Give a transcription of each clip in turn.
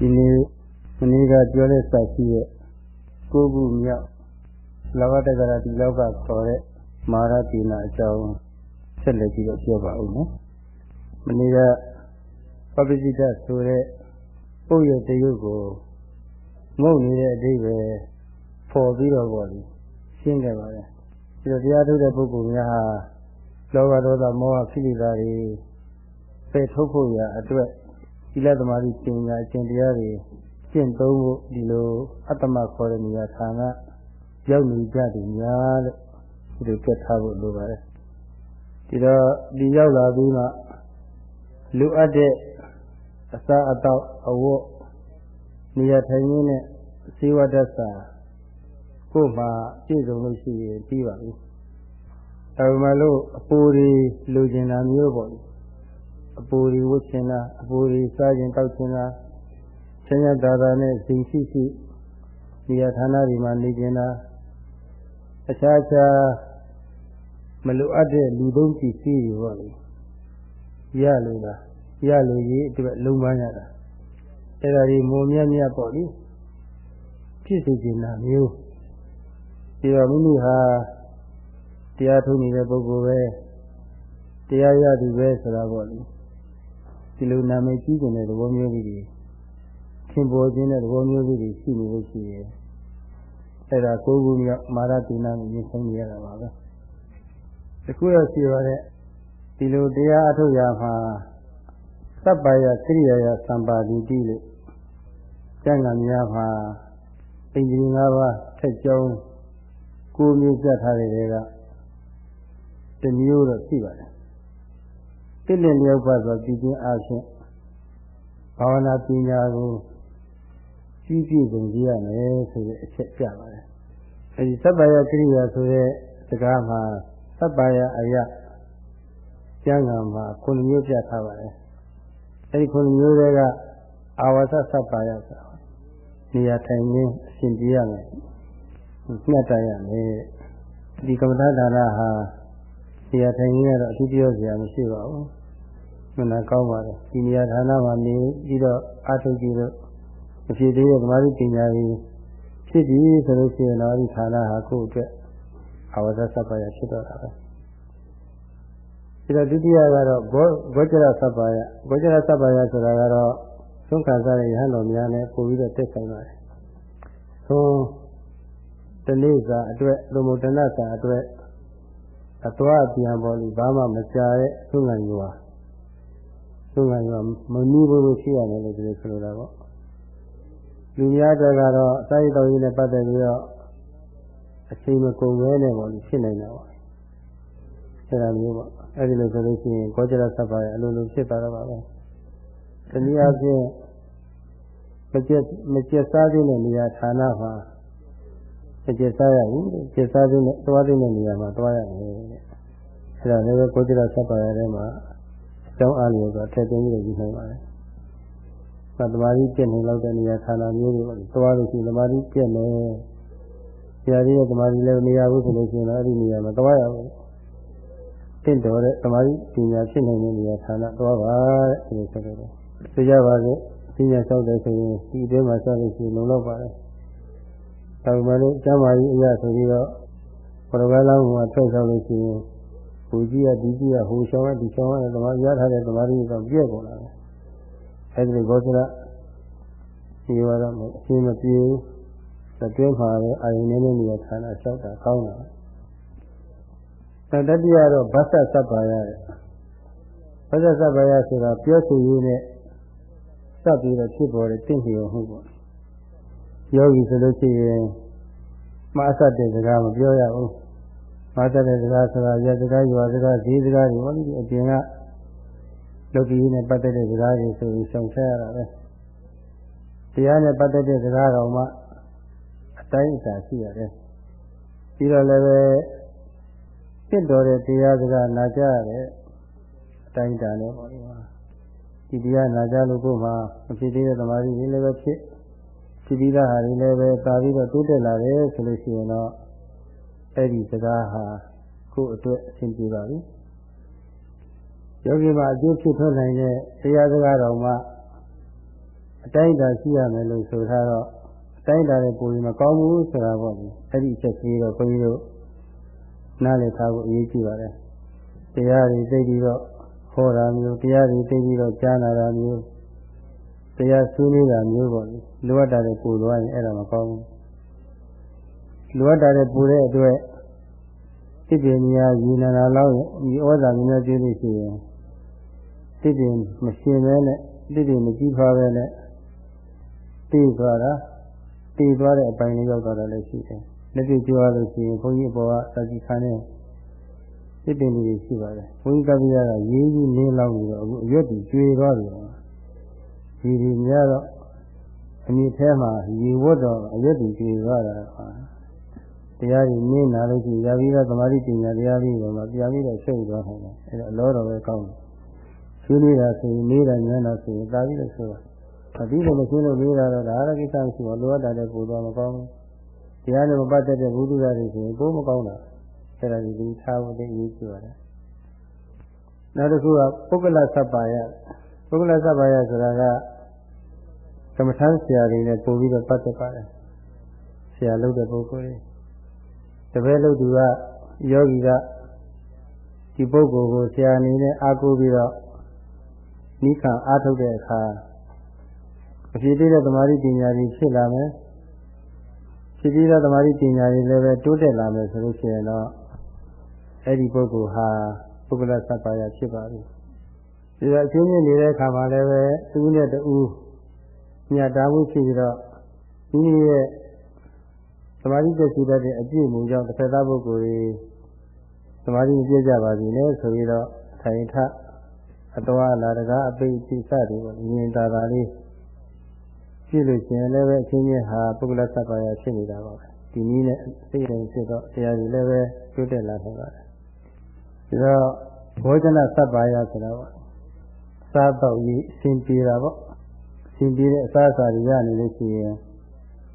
ဒီနေ့မနေ့ကပြောတဲ့စာရှိရဲ့ကိုခုမြောက်လဘတက္ကရာဒီလောကခေါ်တဲ့မာရတိနာအကြောင်းဆက်လက်ပြီးတော့ပြောပါဦးနော်မနေ့ကပပ္ပစိတဆိုတဲ့ပုတ်ရတရုပ်ကိုငုံနေတဲ့အဓိပ္ပာယ်ပေါ်ပြီးတော့ပေါ့လေရှင်းခဲ့ပါတယ်ဒီတော့တရားထုတ်တဲ့ပုဂ္ဂိုလ်များဟာလောဘဒေါသမောဟဖိလိတာတွေပယ်ထုတ်ဖို့ရအတွက်ီ လသမာဓိပညာအကျင့်တရားတွေကျင့်သုံးဖို့ဒီလိုအတ္တမခေါ်တဲ့နေရာဌာနရောက်နေကြတယ်များလို့ဒီလိုပြတ်ထားဖို့လိုပါတယ်ဒီတော့ဒီရောက်လာပြီးမှလူအပ်တဲ့အစာအသောက်အဝတ်နေရာထိုင်ရင်းနဲ့စေဝတ္တစာကို့မှာပြည့်စုံလို့ရှိရင်ပြီးပါပြီဒါပေမဲ့လို့အပူတွေလိုချင်တာမျိုးပေါ့ အပူတွေဝတ်ချင်တာအပူတွေစားခြင်းတောက်ချင်တာဆင်းရဲတာတာနဲ့ဇင်ရှိရှိဒီရဌာနတွေမှာနေကျင်တာအခြားခြားမလိုအပ်တဲ့လူသုံးပစ္စည်းတွေပေါ့လေရလို့လားရလို့ရေးအတွက်လုံးပန်းရတာအဲ့ဒါဒီမုံမြတ်မြတ်ပေါ့လေဖြစ်စေချင်တာမျိုးဒီတော့မိမိဟာတရားထုံးနေတဲ့ပုဂ္ဂိုလ်ပဲတရားရသူပဲဆိုတာပေါ့လေ ဒီလိုနာမည်ကြီးတဲ့သဘောမျိုးလေးတွေသင်ပေါ်ခြင်းတဲ့သဘောမျိုးလေးတွေရှိနေလို့ရှိရင်အဲ့ဒါကိုယ်ကူမြောက်မာရတိနာကိုရင်ဆိုင်ရတာပါပဲတခုတော့ရှိပါတဲ့ဒီလိုတရားအထုတ်ရမှာသဗ္ဗယကိရိယာယသံပါတိတိလို့ကျမ်းဂန်များမှာအင်္ဂလိပ်၅ပါးထက်ကျောင်းကိုမျိုးပြထားတဲ့တွေကတမျိုးတော့ရှိပါတယ် တိလင်လျောက်ပါဆိုပြည်ချင်းအားဖြင့်ဘာဝနာပညာကိုကြီးပြည့်စုံကြရမယ်ဆိုတဲ့အချက်ပြပါတယ်အဲဒီသဗ္ဗယကိရိယာဆိုတဲ့စကားမှာသဗ္ဗယအယကျမ်းဂန်မှာခုနှစ်မျိုးပြထားပါတယ်အဲဒီခုနှစ်မျိုးတွေက အာဝသသဗ္ဗယဆိုတာနေရာထိုင်ရင်းအရှင်ပြရမယ်မှတ်တရမယ်ဒီကမ္မဋ္ဌာန်းဟာနေရာထိုင်ရင်းကတော့အထူးပြောစရာမရှိပါဘူး မနာကောင်းပါတယ်ဒီနေရာဌာနမှာနေပြီးတော့အာထုကြည့်လို့မဖြစ်သေးတဲ့ဓမ္မရိပညာကြီးဖြစ်ပြီဆိုလို့ရှိရင်တော့ဒီဌာနဟာကိုယ့်အတွက်အဝဇ္ဇသဗ္ဗယဖြစ်တော့တာပဲဒီတော့ဒုတိယကတော့ဘောဇရသဗ္ဗယဘောဇရသဗ္ဗယဆိုတာကတော့သုံးခါစားတဲ့ယဟန်တော်များနဲ့ပို့ပြီးတော့တက်ဆိုင်ပါတယ်သုံးတနေ့စာအတွက်လူမတဏ္ဍစာအတွက်အသွားပြန်ပေါ်လို့ဘာမှမကြာရဲ့သုံးငံရွာ သုံးငံရွာမနည်းဘူးလို့ရှိရတယ်လို့ဒီလိုဆိုလိုတာပေါ့လူများတွေကတော့အစာရတော်ကြီးနဲ့ပတ်သက်ပြီးတော့အချိန်မကုန်ပဲနဲ့ပေါ့လို့ဖြစ်နေတာပေါ့အဲဒါမျိုးပေါ့အဲဒီလိုဆိုလို့ရှိရင်ကောကြရသဗ္ဗရဲ့အလိုလိုဖြစ်သွားတော့ပါပဲတနည်းအားဖြင့်မကျက်မကျက်စားခြင်းတဲ့နေရာဌာနမှာမကျက်စားရဘူးကျက်စားခြင်းနဲ့သွားခြင်းတဲ့နေရာမှာသွားရတယ်တဲ့အဲဒါလည်းကောကြရသဗ္ဗရဲ့ထဲမှာအ ကြောင်းအားလျော်စွာထည့်သွင်းပြီးယူနိုင်ပါတယ်သတ္တမာရီပြည့်နေလောက်တဲ့နေရာဌာနမျိုးတွေပေါ့သွားလို့ရှိရင်သမာရီပြည့်နေဆရာကြီးရဲ့သမာရီလည်းနေရာဘူးဆိုလို့ရှိရင်တော့အဲ့ဒီနေရာမှာသွားရဘူးတင့်တော်တဲ့သမာရီပညာဖြစ်နိုင်တဲ့နေရာဌာနသွားပါတဲ့ဒီလိုဆိုတော့ဆိုကြပါစို့ပညာလျှောက်တယ်ဆိုရင်ဒီအတွင်းမှာဆက်လို့ရှိရင်လုံလောက်ပါတယ်ဒါပေမဲ့လို့ကျမ်းမာရေးအရာဆိုပြီးတော့ပရဝဲလောင်းမှာထွက်ဆောင်လို့ရှိရင် ဟိုကြီးကဒီကြီးကဟိုရှောင်းကဒီရှောင်းကသမာရထားတဲ့သမားကြီးကပြည့်ကုန်လာတယ်အဲဒီဘောဇရဒီဝါဒမှာအရှင်းမပြေဘူးအတွင်းမှာပဲအာယုန်နဲ့နေရာဌာနလျှောက်တာကောင်းတာတတိယတော့ဗသသဗ္ဗယရဲ့ဗသသဗ္ဗယဆိုတာပြောဆိုရင်းနဲ့စပ်ပြီးတော့ဖြစ်ပေါ်တဲ့တင့်လျော်မှုပေါ့ယောဂီဆိုလို့ရှိရင်မအဆက်တဲ့စကားမပြောရဘူး မအဆက်တဲ့စကားဆိုတာရစကားရွာစကားဈေးစကားတွေဟောဒီအပြင်ကလောကီနဲ့ပတ်သက်တဲ့စကားတွေဆိုပြီးရှောင်ဆက်ရတာပဲတရားနဲ့ပတ်သက်တဲ့စကားတော်မှအတိုင်းအတာရှိရတယ်ပြီးတော့လည်းပဲဖြစ်တော်တဲ့တရားစကားနာကြရတဲ့အတိုင်းအတာနဲ့ပေါ့ဒီမှာဒီတရားနာကြလို့ကိုယ်မှာမဖြစ်သေးတဲ့သမာဓိတွေလည်းပဲဖြစ်ဖြစ်ပြီးသားဟာတွေလည်းပဲသာပြီးတော့တိုးတက်လာတယ်ဆိုလို့ရှိရင်တော့ အဲ့ဒီစကားဟာကိုယ့်အတွက်အဆင်ပြေပါပြီယောဂီမှာအကျိုးဖြစ်ထွက်နိုင်တဲ့တရားစကားတော်မှအတိုင်းအတာရှိရမယ်လို့ဆိုထားတော့အတိုင်းအတာနဲ့ပုံရင်မကောင်းဘူးဆိုတာပေါ့လေအဲ့ဒီအချက်ကြီးတော့ခွန်ကြီးတို့နားလည်ထားဖို့အရေးကြီးပါတယ်တရားတွေသိပြီးတော့ဟောတာမျိုးတရားတွေသိပြီးတော့ကြားနာတာမျိုးတရားဆွေးနွေးတာမျိုးပေါ့လေလိုအပ်တာတွေပူသွားရင်အဲ့ဒါမကောင်းဘူး လိုအပ်တာတွေပူတဲ့အတွက်စိတ်ပင်များရည်နာနာလောက်ရင်ဒီဩဇာများများပြည့်လို့ရှိရင်စိတ်ပင်မရှင်ပဲနဲ့စိတ်ပင်မကြည့်ဖားပဲနဲ့တည်သွားတာတည်သွားတဲ့အပိုင်းလေးရောက်သွားတာလည်းရှိတယ်လက်တွေ့ကြွားလို့ရှိရင်ဘုန်းကြီးအပေါ်ကစာကြည့်ခါနဲ့စိတ်ပင်လေးရှိပါတယ်ဘုန်းကြီးကပြရတာရေးကြီးလေးလောက်ပြီးတော့အခုအရွက်ကြီးကျွေသွားပြီဒီဒီများတော့အမြင့်ထဲမှာရေဝတ်တော့အရွက်ကြီးကျွေသွားတာ တရားကြီးနင်းလာလို့ရှိရင်ရပြီးတော့သမာဓိပညာတရားလေးတွေမှာပြန်ပြီးတော့ရှုပ်သွားနိုင်တယ်အဲဒါအလောတော်ပဲကောင်းတယ်ရှင်းနေတာဆိုရင်နေတာညံတာဆိုရင်တာပြီးလို့ဆိုတာအပြီးတော့မရှင်းလို့နေတာတော့ဒါရကိစ္စမရှိဘူးလိုအပ်တာလည်းပို့သွားမကောင်းဘူးတရားနဲ့မပတ်သက်တဲ့ဘုဒ္ဓရာတွေဆိုရင်ပို့မကောင်းတာအဲဒါဒီဒီထားဖို့တည်းအရေးကြီးပါတယ်နောက်တစ်ခုကပုဂ္ဂလသဗ္ဗာယပုဂ္ဂလသဗ္ဗာယဆိုတာကသမထဆရာတွေနဲ့ပို့ပြီးတော့ပတ်သက်ပါတယ်ဆရာလုပ်တဲ့ပုဂ္ဂိုလ်တွေ တပည့်လို့သူကယောဂီကဒီပုဂ္ဂိုလ်ကိုဆရာအနေနဲ့အားကိုးပြီးတော့နိခံအားထုတ်တဲ့အခါအဖြစ်သေးတဲ့သမာဓိပညာတွေဖြစ်လာမယ်ဖြစ်ပြီးတဲ့သမာဓိပညာတွေလည်းပဲတိုးတက်လာမယ်ဆိုလို့ရှိရင်တော့အဲ့ဒီပုဂ္ဂိုလ်ဟာပုဂ္ဂလသဗ္ဗာယဖြစ်ပါပြီဒီတော့အချင်းချင်းနေတဲ့အခါမှာလည်းပဲသူနဲ့တူမြတ်တာမှုရှိပြီးတော့ဒီနည်းရဲ့သ မာဓိတက်ရှိတတ်တဲ့အပြည့်မူကြောင့်တစ်ဖက်သားပုဂ္ဂိုလ်တွေသမာဓိပြည့်ကြပါပြီလေဆိုပြီးတော့ထိုင်ထအတော်လာတကားအပိတ်စိစတွေပေါ့မြင်တာတာလေးဖြစ်လို့ရှင်လည်းပဲအချင်းချင်းဟာပုဂ္ဂလသဗ္ဗာယဖြစ်နေတာပါပဲဒီနည်းနဲ့စိတ်ရင်ဖြစ်တော့တရားကြီးလည်းပဲတိုးတက်လာနိုင်ပါတယ်ဒါတော့ဘောဇနသဗ္ဗာယဆိုတာပေါ့စားတော့ရေးအစဉ်ပြေတာပေါ့အစဉ်ပြေတဲ့အစားအစာတွေရနေလို့ရှိရင်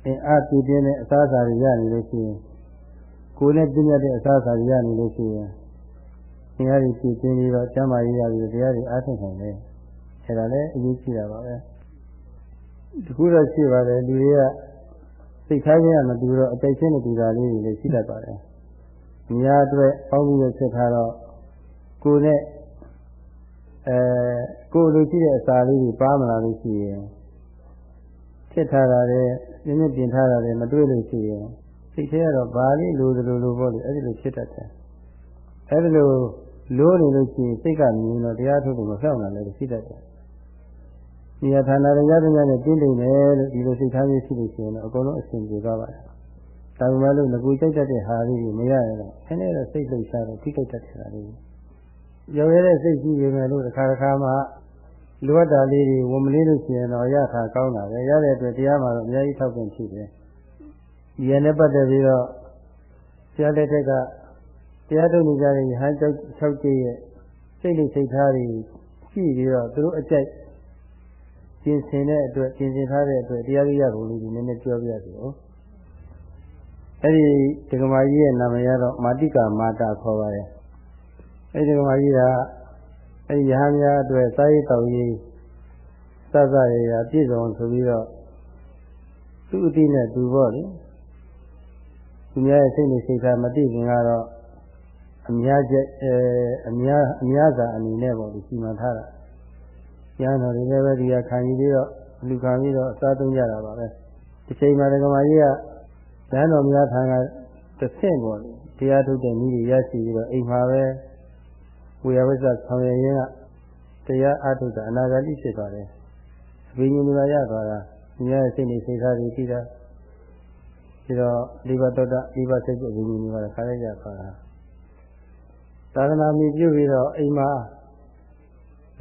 အင်းအားပြည့်ပြည့်နဲ့အစားအစာတွေရနေလို့ရှိရင်ကိုယ်နဲ့ပြည့်ညတ်တဲ့အစားအစာတွေရနေလို့ရှိရင်တရားတွေပြည့်ပြည့်ပြီးတော့ကျမ်းမာရေးရပြီးတရားတွေအားထုတ်နိုင်တယ်အဲဒါလည်းအရေးကြီးတာပါပဲတခုတော့ရှိပါတယ်လူတွေကစိတ်ထားခြင်းကမတူတော့အတိတ်ချင်းမတူတာလေးတွေလည်းရှိတတ်ပါတယ်။ညာအတွက်ပေါင်းပြီးတော့ဆက်ထားတော့ကိုယ်နဲ့အဲကိုယ်လိုရှိတဲ့အစာလေးတွေပါမလာလို့ရှိရင်ဖြစ်ထားတာလည်း နည်းနည်းပြင်ထားတာလည်းမတွေ့လို့ရှိရင်စိတ်ထဲကတော့ဘာလေးလိုသလိုလိုပေါ့လေအဲ့ဒီလိုဖြစ်တတ်တယ်။အဲ့ဒီလိုလိုနေလို့ရှိရင်စိတ်ကမြင်တော့တရားထုတ်လို့မဖြောင်းနိုင်လည်းရှိတတ်တယ်။ဒီဌာနရရတဲ့ညနဲ့ပြင်းနေတယ်လို့ဒီလိုစိတ်ထားမျိုးရှိလို့ရှိရင်တော့အကုန်လုံးအဆင်ပြေသွားပါတယ်။ဒါပေမဲ့လို့ငကူကြိုက်တတ်တဲ့ဟာလေးတွေမရရတော့အဲ့ဒါတော့စိတ်လှုပ်ရှားတော့ထိခိုက်တတ်တာလေး။ရောရတဲ့စိတ်ရှိပေမဲ့လို့တစ်ခါတစ်ခါမှ လိုအပ်တာလေးတွေဝင်မလေးလို့ရှိရင်တော့ရတာကောင်းတာပဲရတဲ့အတွက်တရားမှာတော့အများကြီးထောက်ပံ့ဖြစ်တယ်ဒီရနဲ့ပတ်သက်ပြီးတော့ဆရာလက်ထက်ကတရားထုတ်နေကြတဲ့ဟန်ကြောက်၆ကျည့်ရဲ့စိတ်လေးစိတ်ထားတွေရှိပြီးတော့သူတို့အကြိုက်ပြင်ဆင်တဲ့အတွက်ပြင်ဆင်ထားတဲ့အတွက်တရားကြီးရပုံလေးဒီနည်းနည်းပြောပြရစီဦးအဲ့ဒီဒကမာကြီးရဲ့နာမည်ကတော့မာတိကာမာတာခေါ်ပါတယ်အဲ့ဒီဒကမာကြီးက အဲ့ဒီရဟန်းများအတွက်စာရေးတော်ရေးစသရရာပြည့်စုံဆိုပြီးတော့သူ့အတိနဲ့သူပေါ့လေသူများရဲ့စိတ်နဲ့စိတ်ထားမသိခင်ကတော့အများကျအဲအများအများသာအနေနဲ့ပေါ့ဒီစီမံထားတာကျမ်းတော်တွေလည်းပဲဒီကခံယူပြီးတော့လူခံပြီးတော့အစားသုံးကြတာပါပဲဒီချိန်မှာဒကမာကြီးကကျမ်းတော်များထံကတစ်ဆင့်ပေါ့လေတရားထုတ်တဲ့နည်းတွေရရှိပြီးတော့အိမ်မှာပဲ ဝေယဝိဇ္ဇဆောင်ရရင်ကတရားအထုတ်တာအနာဂတ်ဖြစ်သွားတယ်အဘိညာဉ်တွေရသွားတာဒီရဲ့စိတ်နေစိတ်ထားတွေပြီးတာပြီးတော့လိဘတောတလိဘစိတ်အဘိညာဉ်တွေခါရကြသွားတာသာသနာမီပြုပြီးတော့အိမ်မှာ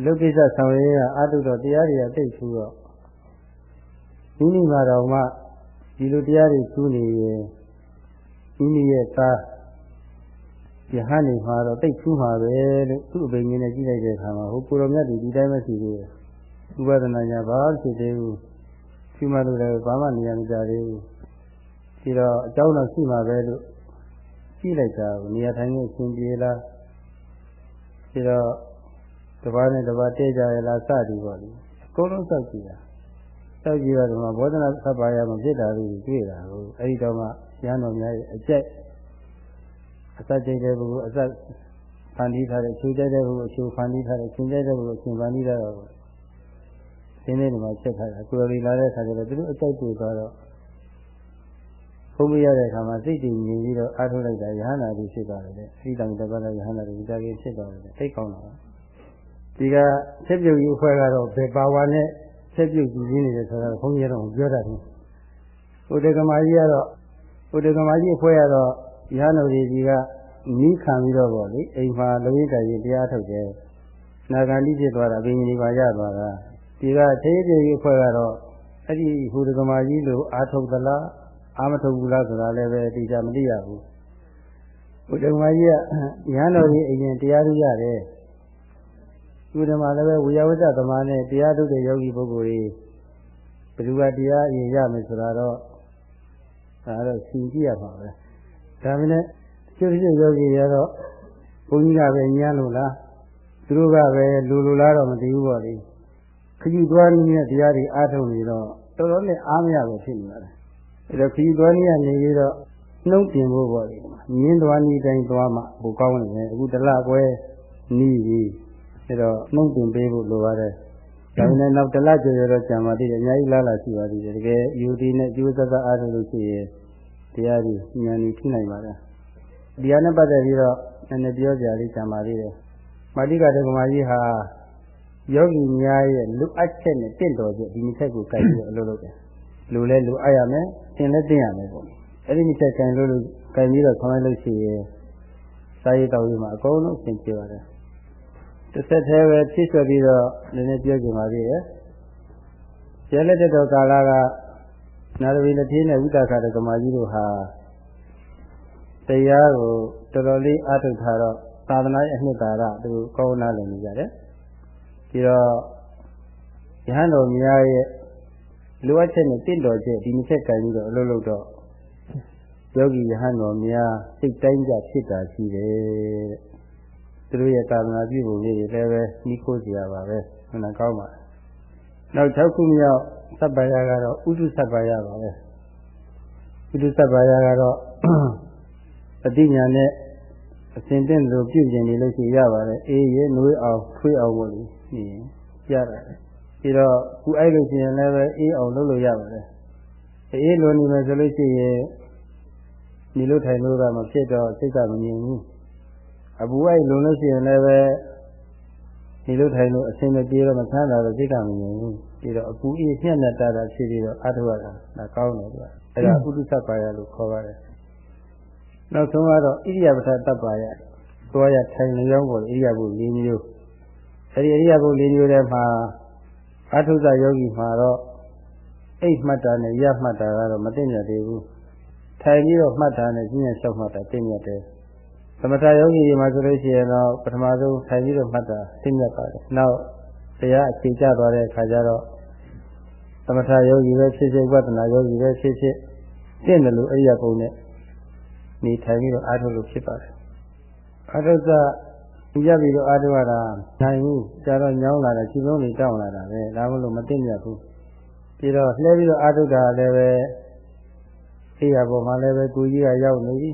လုကိစ္စဆောင်ရင်းကအတုတော့တရားတွေကတိတ်ထူတော့ဒီနေ့မှတော့မှဒီလိုတရားတွေထူနေရင်ဒီနေ့ရဲ့သား ယဟန်နေမှာတော့တိတ်ထူးမှာပဲလို့သူ့အပိန်ကြီးနဲ့ကြည့်လိုက်တဲ့အခါမှာဟိုကိုရောမြတ်ဒီဒီတိုင်းပဲရှိသေးတယ်ဥပဒနာညာဘာဖြစ်သေးဘူးရှိမှလို့လည်းဘာမှနေရာမကြသေးဘူးဒီတော့အကြောင်းတော့ရှိမှာပဲလို့ကြည့်လိုက်တာနေရာထိုင်နေအရှင်ပြေလားဒီတော့တပါးနဲ့တပါးတဲကြရလားစသည်ပေါ့လေအကုန်လုံးစောက်ကြည့်တာတောက်ကြည့်တော့ဒီမှာဘောဓနာသဗ္ဗာယမဖြစ်တာလို့တွေ့တာကိုအဲဒီတော့မှရဟန်းတော်များရဲ့အကျက် အစကြိတ်တဲ့ဘုရားအစဖန်တီးထားတဲ့ခြေကြိုက်တဲ့ဘုရားခြေဖန်တီးထားတဲ့ရှင်ကြိုက်တဲ့ဘုရားရှင်ဖန်တီးထားတော့သင်္နေဒီမှာချက်ထားတာကိုယ်လေးလာတဲ့အခါကျတော့သူတို့အကြိုက်တွေ့သွားတော့ဘုံမရတဲ့အခါမှာစိတ်တည်ငြိမ်ပြီးတော့အားထုတ်လိုက်တာယဟန္တာကြီးဖြစ်သွားတယ်လေအဲဒီတောင်တပတ်လည်းယဟန္တာကြီးကြာကြီးဖြစ်သွားတယ်သိကောင်းတာပါဒီကဆက်ပြုတ်ကြီးအဖွဲ့ကတော့ဘယ်ပါဝါနဲ့ဆက်ပြုတ်ကြည့်နေတယ်ဆိုတော့ဘုန်းကြီးတော့ပြောတတ်တယ်ဥဒေကမာကြီးကတော့ဥဒေကမာကြီးအဖွဲ့ကတော့ ယဟန္တာကြီးကနီးခံပြီးတော့ပေါ့လေအိမ်မှာလုံရင်ကြရင်တရားထုတ်တယ်နာဂန္တိဖြစ်သွားတာဘိညာဉ်ပါရသွားတာဒီကသေးသေးကြီးအဖွဲ့ကတော့အဲ့ဒီဟူဒကမာကြီးလိုအာထုတ်သလားအာမထုတ်ဘူးလားဆိုတာလည်းပဲသိကြမသိရဘူးဟူဒကမာကြီးကရဟန်းတော်ကြီးအရင်တရားထုတ်ရတယ်ဟူဒမာလည်းပဲဝိယဝတ္တသမားနဲ့တရားထုတ်တဲ့ယောဂီပုဂ္ဂိုလ်ကြီးဘယ်သူကတရားအရင်ရမယ်ဆိုတာတော့ဒါတော့ရှင်းကြည့်ရမှာပဲ ဒါမနဲ့ကျုပ်ကျုပ်ယောဂီရတော့ဘုန်းကြီးကပဲညံ့လို့လားသူတို့ကပဲလူလူလားတော့မသိဘူးပေါ့လေခကြီးသွားနည်းနဲ့တရားတွေအားထုတ်နေတော့တော်တော်နဲ့အားမရပဲဖြစ်နေပါတယ်အဲတော့ခကြီးသွားနည်းကနေပြီးတော့နှုတ်တင်ဖို့ပေါ့လေမြင်းသွားနည်းတိုင်းသွားမှဟိုကောင်းနေတယ်အခုတလကွဲနီးပြီအဲတော့နှုတ်တင်ပေးဖို့လိုပါတယ်ဒါပေမဲ့နောက်တလကျော်ကျော်တော့ကြံပါသေးတယ်အများကြီးလားလားရှိပါသေးတယ်တကယ်ယူဒီနဲ့ကျိုးသက်သက်အားထုတ်လို့ရှိရင် တရားကြီးဉာဏ်ကြီးထိနိုင်ပါတယ်တရားနဲ့ပတ်သက်ပြီးတော့နည်းနည်းပြောကြရလေးကြံပါသေးတယ်မာတိကတက္ကမကြီးဟာယောဂီများရဲ့လူအပ်ချက်နဲ့တင့်တော်ချက်ဒီနှစ်ချက်ကိုကြိုက်ပြီးတော့အလုပ်လုပ်တယ်လူလဲလူအပ်ရမယ်သင်လည်းသင်ရမယ်ပေါ့အဲ့ဒီနှစ်ချက်ကြိုင်လို့လို့ကြိုင်ပြီးတော့ခေါင်းလိုက်လို့ရှိရင်စာရေးတော်ကြီးမှာအကုန်လုံးသင်ပြပါတယ်တစ်ဆက်တည်းပဲဖြစ်ဆွပြီးတော့နည်းနည်းပြောကြပါသေးတယ်ကျဲလက်တဲ့တော်ကာလက နာရဝီလက်သေးနဲ့ဝိသခတက္ကမကြီးတို့ဟာတရားကိုတော်တော်လေးအားထုတ်ထားတော့သာသနာ့အနှစ်သာရသူကောင်းနာလည်နေကြတယ်ပြီးတော့ယဟန်တော်များရဲ့လိုအပ်ချက်နဲ့တင့်တော်ချက်ဒီနှစ်ချက်ကံပြီးတော့အလုပ်လုပ်တော့ယောဂီယဟန်တော်များစိတ်တိုင်းကြဖြစ်တာရှိတယ်တဲ့သူတို့ရဲ့သာသနာပြုပုံလေးတွေလည်းပဲနှီးခိုးစရာပါပဲမှန်ကောင်းပါနောက်၆ခုမြောက် သဗ္ဗယကတော့ဥဒုသဗ္ဗယပါပဲဥဒုသဗ္ဗယကတော့အတိညာနဲ့အစဉ်တင့်လိုပြုကျင်နေလို့ရှိရပါတယ်အေးရဲနွေးအောင်ထွေးအောင်ပေါ့လေနေရတာပြီးတော့ခုအဲ့လို့ရှိရင်လည်းပဲအေးအောင်လုပ်လို့ရပါတယ်အေးလိုနေမယ်ဆိုလို့ရှိရင်ဒီလိုထိုင်လို့ကမဖြစ်တော့စိတ်ကမငြိမ်ဘူးအပူအိုက်လုံလို့ရှိရင်လည်းပဲဒီလိုထိုင်လို့အစင်မပြေတော့မဆန်းတာတော့စိတ်ကမငြိမ်ဘူး ပြီးတော့အပူအေးညှက်နဲ့တာတာဖြစ်ပြီးတော့အထုရတာဒါကောင်းတယ်ကွာအဲ့ဒါဥဒ္ဒသပါယလို့ခေါ်ပါတယ်နောက်ဆုံးကတော့ဣရိယာပထတပ္ပါယသွားရထိုင်လျောင်းပေါ်ဣရိယာပု၄မျိုးအဲဒီဣရိယာပု၄မျိုးထဲမှာအထုဇယောဂီမှာတော့အိတ်မှတ်တာနဲ့ရမှတ်တာကတော့မသိမြတ်သေးဘူးထိုင်ပြီးတော့မှတ်တာနဲ့ကျင့်ရလျှောက်မှတ်တာသိမြတ်တယ်သမထယောဂီတွေမှာဆိုလို့ရှိရင်တော့ပထမဆုံးထိုင်ပြီးတော့မှတ်တာသိမြတ်ပါတယ်နောက် တရားအခြေကျသွားတဲ့အခါကျတော့သမထယောဂီပဲဖြစ်ဖြစ်ဝိပဿနာယောဂီပဲဖြစ်ဖြစ်သိတယ်လို့အရိယာပုံနဲ့နေထိုင်ပြီးတော့အားထုတ်လို့ဖြစ်ပါတယ်အားထုတ်တာရပြီးတော့အားထုတ်ရတာနိုင်ဘူးကြာတော့ညောင်းလာတယ်ခြေလုံးတွေတောင်းလာတာပဲဒါမှမဟုတ်မသိမြတ်ဘူးပြီးတော့လှဲပြီးတော့အားထုတ်တာလည်းပဲအိယာပေါ်မှာလည်းပဲကိုကြီးကရောက်နေပြီ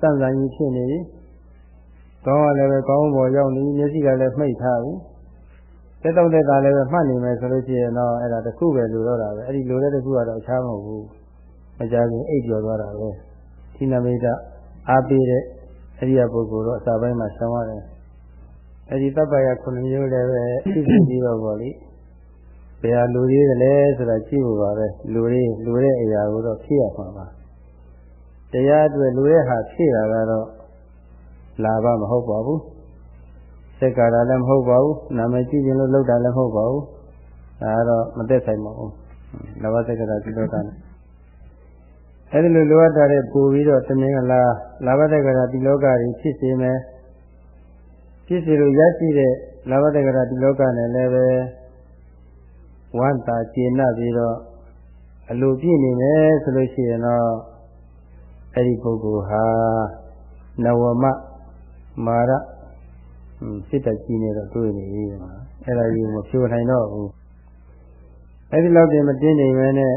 စံစံကြီးဖြစ်နေပြီကောင်းကလည်းပဲကောင်းပေါ်ရောက်နေပြီမျက်စိကလည်းမှိတ်ထားပြီ တက်တော့တက်တာလည်းပဲမှတ်နေမယ်ဆိုလို့ရှိရင်တော့အဲ့ဒါတခုပဲလိုတော့တာပဲအဲ့ဒီလိုတဲ့တခုကတော့အခြားမဟုတ်ဘူးမကြခင်အိပ်ကျော်သွားတာပဲသီနမိတ်အားပေးတဲ့အရိယပုဂ္ဂိုလ်တော့အစာပိုင်းမှာဆောင်းရတယ်အဲဒီတပ္ပယခုနှစ်မျိုးလည်းပဲသိပြီးတော့ပေါ့လေဘယ်ဟာလူသေးတယ်လဲဆိုတာကြည့်ဖို့ပါပဲလူသေးလူတဲ့အရာကိုတော့ဖြစ်ရမှာပါတရားအတွက်လူရဲ့ဟာဖြစ်တာကတော့လာဘမဟုတ်ပါဘူး စက္ကာရလည်းမဟုတ်ပါဘူးနာမည်ကြည့်ရင်လို့လောက်တာလည်းမဟုတ်ပါဘူးဒါကတော့မသက်ဆိုင်ပါဘူးလဘစက္ကာရဒီလိုတာနဲ့အဲဒီလိုလိုအပ်တာတဲ့ပို့ပြီးတော့တမင်္ဂလာလာဘတက္ကရာဒီလောကကြီးဖြစ်စေမယ်ဖြစ်စေလို့ရရှိတဲ့လာဘတက္ကရာဒီလောကနဲ့လည်းပဲဝန္တာကျေနပ်ပြီးတော့အလိုပြည့်နေမယ်ဆိုလို့ရှိရင်တော့အဲ့ဒီပုဂ္ဂိုလ်ဟာနဝမမာရ စိတ်တကြီးနေတော့တွေ့နေပြီအဲ့ဒါကြီးမဖြိုနိုင်တော့ဘူးအဲဒီလောက်တည်းမတင်းနေပဲနဲ့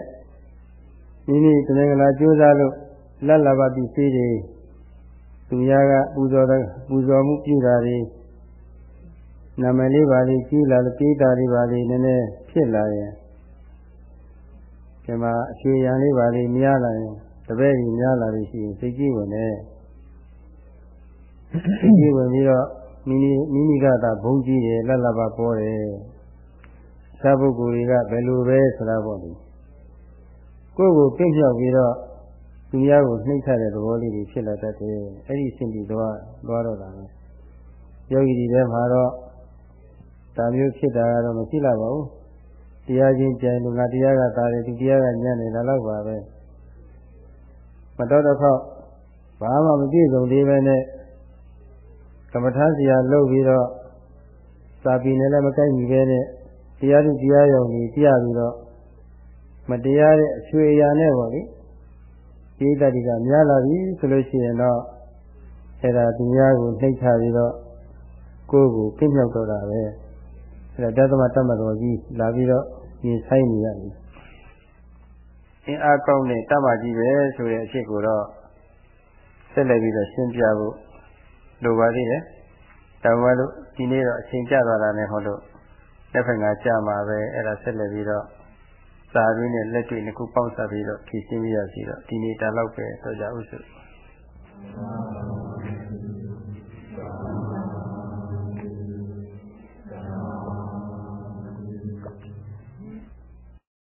မိမိတမင်္ဂလာကြိုးစားလို့လက်လာပါတိစေးတွေသူများကပူဇော်တဲ့ပူဇော်မှုပြုတာတွေနာမည်လေးပါလေးကြီးလာလို့ပြေးတာလေးပါလေးနည်းနည်းဖြစ်လာရင်ဒီမှာအရွှေရန်လေးပါလေးများလာရင်တပည့်ကြီးများလာလို့ရှိရင်စိတ်ကြီးဝင်တယ်စိတ်ကြီးဝင်ပြီးတော့ မိမိမိမိကသာဘုံကြီးတယ်လက်လက်ပါပေါ်တယ်သာပုဂ္ဂိုလ်တွေကဘယ်လိုပဲဆိုတာပေါ့လေကိုယ့်ကိုပြင့်ပြောက်ပြီးတော့သူများကိုနှိမ့်ထတဲ့သဘောလေးတွေဖြစ်လာတတ်တယ်အဲ့ဒီရှင်ပြီးတော့သွားတော့တာပဲယောဂီတွေထဲမှာတော့ဒါမျိုးဖြစ်တာကတော့မရှိလာပါဘူးတရားချင်းကြံလို့ငါတရားကသာတယ်ဒီတရားကညံ့နေတာတော့ပါပဲမတော်တော့ခေါဘာမှမပြည့်စုံသေးပဲနဲ့ ကမ္မထာစရာလုပ်ပြီးတော့စာပေနဲ့လည်းမကိုက်ညီပဲနဲ့တရားသူတရားရောင်ကြီးပြပြီးတော့မတရားတဲ့အချွေအရာနဲ့ပေါ့လေဒီတတိကများလာပြီဆိုလို့ရှိရင်တော့အဲ့ဒါသူများကိုနှိမ့်ချပြီးတော့ကိုယ်ကိုပြည့်မြောက်တော့တာပဲအဲ့ဒါတသမတမတော်ကြီးလာပြီးတော့ရင်ဆိုင်နေရတယ်အင်းအားကောင်းတဲ့တမကြီးပဲဆိုတဲ့အဖြစ်ကိုတော့ဆက်လက်ပြီးတော့ရှင်းပြဖို့ လိုပါသေးတယ်ဒါမှမဟုတ်ဒီနေ့တော့အချိန်ကျသွားတာနဲ့ဟောလို့လက်ဖက်ကကြာမှာပဲအဲ့ဒါဆက်လက်ပြီးတော့စာရင်းနဲ့လက်တွေ့နှစ်ခုပေါင်းစပ်ပြီးတော့ဖြည့်ရှင်းပြရစီတော့ဒီနေ့ဒါတော့ပဲတော့ကြဥစု